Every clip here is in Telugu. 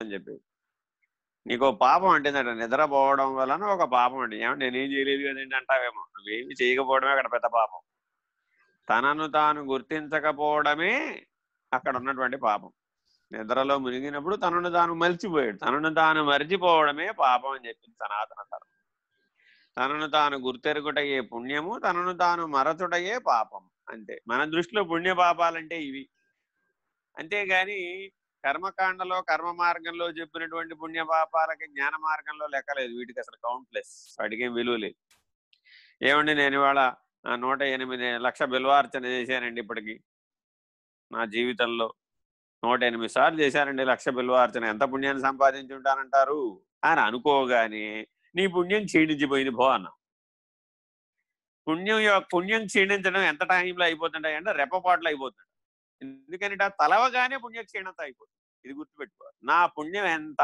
అని చెప్పి నీకు పాపం అంటేందట నిద్రపోవడం వలన ఒక పాపం అంటే ఏమంటే నేనేం చేయలేదు కదండి అంటావేమో. నువ్వేమి చేయకపోవడమే అక్కడ పెద్ద పాపం. తనను తాను గుర్తించకపోవడమే అక్కడ ఉన్నటువంటి పాపం. నిద్రలో మునిగినప్పుడు తనను తాను మలిచిపోయాడు తనను తాను మరిచిపోవడమే పాపం అని చెప్పింది సనాతన ధర్మం. తనను తాను గుర్తెరుగుటయే పుణ్యము తనను తాను మరచుటయే పాపం. అంతే. మన దృష్టిలో పుణ్య పాపాలంటే ఇవి. అంతేగాని కర్మకాండలో కర్మ మార్గంలో చెప్పినటువంటి పుణ్య పాపాలకి జ్ఞాన మార్గంలో లెక్కలేదు వీటికి అసలు కౌంట్లెస్ వాటికి ఏం విలువ లేదు. ఏమండి నేను ఇవాళ నూట ఎనిమిది లక్ష బిల్వార్చన చేశానండి ఇప్పటికి. నా జీవితంలో నూట ఎనిమిది సార్లు చేశానండి లక్ష బిల్వార్చన ఎంత పుణ్యాన్ని సంపాదించి ఉంటానంటారు? అని అనుకోగానే నీ పుణ్యం క్షీణించిపోయింది పో అన్న. పుణ్యం పుణ్యం క్షీణించడం ఎంత టైంలో అయిపోతుంటాయి అంటే రెప్పపాట్లు అయిపోతుంది ఎందుకంటే ఆ తలవగానే పుణ్య క్షీణత అయిపోతుంది ఇది గుర్తుపెట్టుకో. నా పుణ్యం ఎంత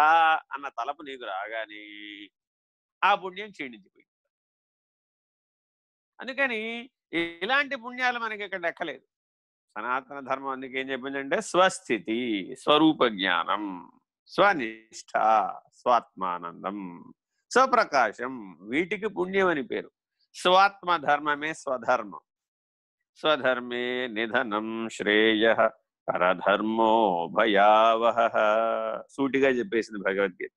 అన్న తలపు నీకు రాగానే ఆ పుణ్యం క్షీణించిపోయింది. అందుకని ఇలాంటి పుణ్యాలు మనకి ఇక్కడ లెక్కలేదు. సనాతన ధర్మం అందుకే ఏం చెప్పిందంటే స్వస్థితి స్వరూప జ్ఞానం స్వనిష్ట స్వాత్మానందం స్వప్రకాశం వీటికి పుణ్యం అని పేరు. స్వాత్మ ధర్మమే స్వధర్మం. స్వధర్మే నిధనం శ్రేయ పరధర్మో భయావహ. సూటిగా చెప్పేసింది భగవద్గీత.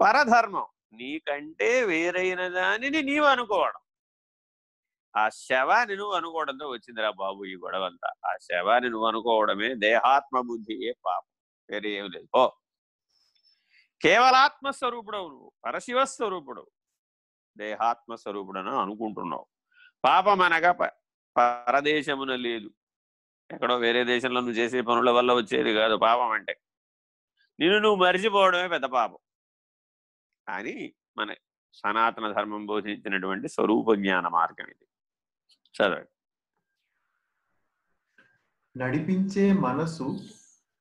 పరధర్మం నీకంటే వేరైన దానిని నీవు అనుకోవడం. ఆ శవాన్ని నువ్వు అనుకోవడంతో వచ్చిందిరా బాబు ఈ గొడవంతా. ఆ శవాన్ని నువ్వు అనుకోవడమే దేహాత్మ బుద్ధియే పాపం. వేరే ఏం లేదు. ఓ కేవలాత్మస్వరూపుడవు నువ్వు. పరశివస్వరూపుడు దేహాత్మస్వరూపుడను అనుకుంటున్నావు. పాపం అనగా పరదేశమున లేదు. ఎక్కడో వేరే దేశంలో నువ్వు చేసే పనుల వల్ల వచ్చేది కాదు పాపం అంటే. నిన్ను నువ్వు మరిచిపోవడమే పెద్ద పాపం. అని మన సనాతన ధర్మం బోధించినటువంటి స్వరూప జ్ఞాన మార్గం ఇది. చదవండి. నడిపించే మనసు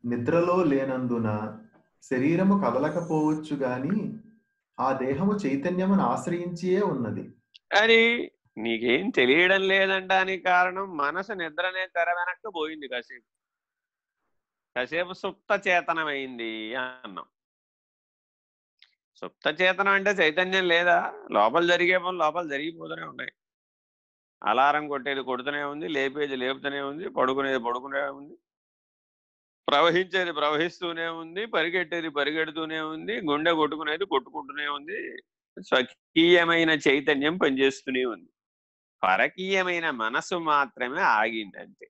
నిద్రలో లేనందున శరీరము కదలకపోవచ్చు గాని ఆ దేహము చైతన్యమును ఆశ్రయించియే ఉన్నది. అది నీకేం తెలియడం లేదంటానికి కారణం మనసు నిద్రనే తెర వెనక్కి పోయింది కాసేపు. కాసేపు సుప్త చేతనమైంది అన్నాం. సుప్త చేతనం అంటే చైతన్యం లేదా? లోపల జరిగే పనులు లోపల జరిగిపోతూనే ఉన్నాయి. అలారం కొట్టేది కొడుతూనే ఉంది లేపేది లేపుతూనే ఉంది పడుకునేది పడుకునే ఉంది ప్రవహించేది ప్రవహిస్తూనే ఉంది పరిగెట్టేది పరిగెడుతూనే ఉంది గుండె కొట్టుకునేది కొట్టుకుంటూనే ఉంది స్వకీయమైన చైతన్యం పనిచేస్తూనే ఉంది. పరకీయమైన మనసు మాత్రమే ఆగింది అంతే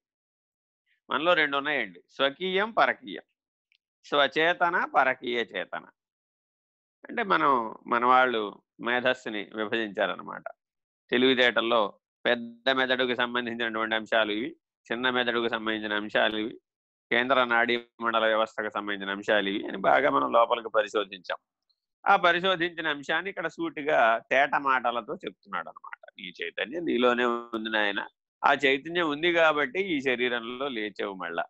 మనలో రెండు ఉన్నాయండి స్వకీయం పరకీయం. స్వచేతన పరకీయ చేతన. అంటే మనం మన వాళ్ళు మేధస్సుని విభజించారనమాట తెలివితేటల్లో పెద్ద మెదడుకు సంబంధించినటువంటి అంశాలు ఇవి చిన్న మెదడుకు సంబంధించిన అంశాలు ఇవి కేంద్ర నాడీ మండల వ్యవస్థకు సంబంధించిన అంశాలు ఇవి అని బాగా మనం లోపలికి పరిశోధించాం. ఆ పరిశోధించిన అంశాన్ని ఇక్కడ సూటిగా తేట మాటలతో చెప్తున్నాడు అనమాట నీ చైతన్యం నీలోనే ఉంది నాయన. ఆ చైతన్యం ఉంది కాబట్టి ఈ శరీరంలో లేచావు మళ్ళా.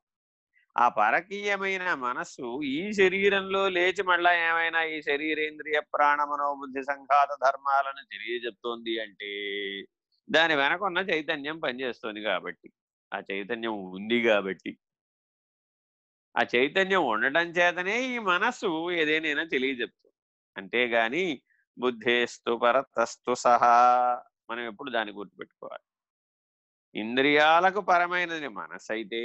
ఆ పరకీయమైన మనస్సు ఈ శరీరంలో లేచి మళ్ళా ఏమైనా ఈ శరీరేంద్రియ ప్రాణ బుద్ధి సంఘాత ధర్మాలను తెలియజెప్తోంది అంటే దాని వెనకున్న చైతన్యం పనిచేస్తుంది కాబట్టి. ఆ చైతన్యం ఉంది కాబట్టి. ఆ చైతన్యం ఉండటం చేతనే ఈ మనస్సు ఏదేనైనా తెలియజెప్తుంది. అంతేగాని బుద్ధేస్తు పరతస్తు సహా మనం ఎప్పుడు దాన్ని గుర్తుపెట్టుకోవాలి. ఇంద్రియాలకు పరమైనది మనస్సు అయితే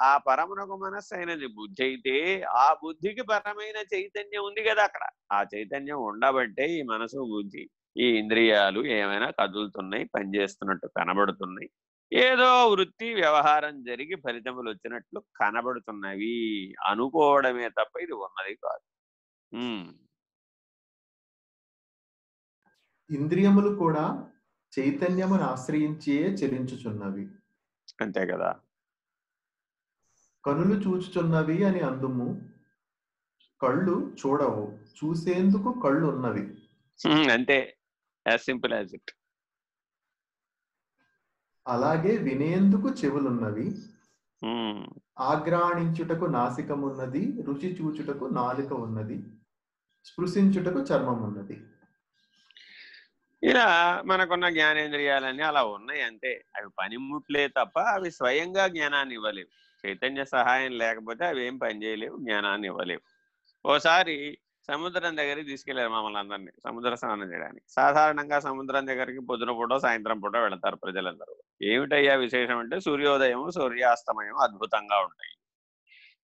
ఆ పరమునకు మనస్సు అయినది బుద్ధి అయితే ఆ బుద్ధికి పరమైన చైతన్యం ఉంది కదా అక్కడ. ఆ చైతన్యం ఉండబట్టే ఈ మనసు బుద్ధి ఈ ఇంద్రియాలు ఏమైనా కదులుతున్నాయి పనిచేస్తున్నట్టు కనబడుతున్నాయి. ఏదో వృత్తి వ్యవహారం జరిగి ఫలితములు వచ్చినట్లు కనబడుతున్నవి అనుకోవడమే తప్ప ఇది ఉన్నది కాదు. ఇంద్రియములు కూడా చైతన్యమును ఆశ్రయించే చెలించుచున్నవి అంతే కదా. కనులు చూచుచున్నవి అని అందుము. కళ్ళు చూడవు. చూసేందుకు కళ్ళు ఉన్నవి అంతే. As simple as it. అలాగే వినేందుకు చెవులున్నవి. ఆగ్రాణించుటకు నాసికమున్నది. రుచి చూచుటకు నాలుక ఉన్నది. స్పృశించుటకు చర్మం ఉన్నది ఇలా మనకున్న జ్ఞానేంద్రియాలన్నీ అలా ఉన్నాయి అంతే. అవి పనిముట్లే తప్ప అవి స్వయంగా జ్ఞానాన్ని ఇవ్వలేవు. చైతన్య సహాయం లేకపోతే అవి ఏం పనిచేయలేవు జ్ఞానాన్ని ఇవ్వలేవు. ఓసారి సముద్రం దగ్గరికి తీసుకెళ్ళారు మమ్మల్ని అందరినీ సముద్ర స్నానం చేయడానికి. సాధారణంగా సముద్రం దగ్గరికి పొద్దున పూట సాయంత్రం పూట వెళతారు ప్రజలందరూ. ఏమిటయ్యా విశేషం అంటే సూర్యోదయం సూర్యాస్తమయం అద్భుతంగా ఉంటాయి.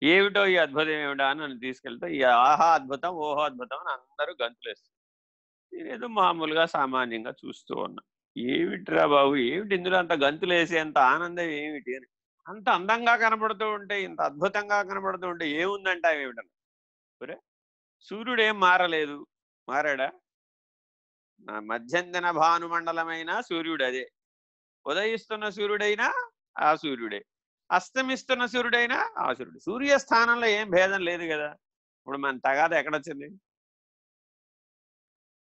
ఏమిటో ఈ అద్భుతం ఏమిటా అని నన్ను తీసుకెళ్తే ఈ ఆహా అద్భుతం ఓహో అద్భుతం అని అందరూ గంతులేస్తారు. నేనేదో మామూలుగా సామాన్యంగా చూస్తూ ఉన్నా. ఏమిట్రా బాబు? ఏమిటి ఇందులో అంత గంతులు వేసేంత ఆనందం ఏమిటి అని? అంత అందంగా కనబడుతూ ఉంటే ఇంత అద్భుతంగా కనబడుతూ ఉంటే ఏముందంట ఏమిటని? ఒరే సూర్యుడు ఏం మారలేదు? మారాడా? నా మధ్యంతన భానుమండలమైన సూర్యుడు అదే ఉదయిస్తున్న సూర్యుడైనా ఆ సూర్యుడే. అస్తమిస్తున్న సూర్యుడైనా ఆ సూర్యుడు. సూర్యస్థానంలో ఏం భేదం లేదు కదా. ఇప్పుడు మన తగాద ఎక్కడొచ్చింది?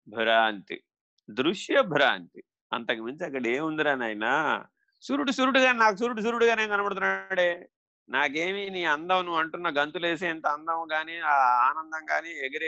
భ్రాంతి. దృశ్య భ్రాంతి. అంతకు మించి అక్కడ ఏముందిరా నాయనా? సూర్యుడు సూర్యుడుగా నాకు సూర్యుడు సూర్యుడుగానే కనబడుతున్నాడే. నాకేమి నీ అందం నువ్వు అంటున్న గంతులేసేంత అందం కానీ ఆ ఆనందం కానీ ఎగిరే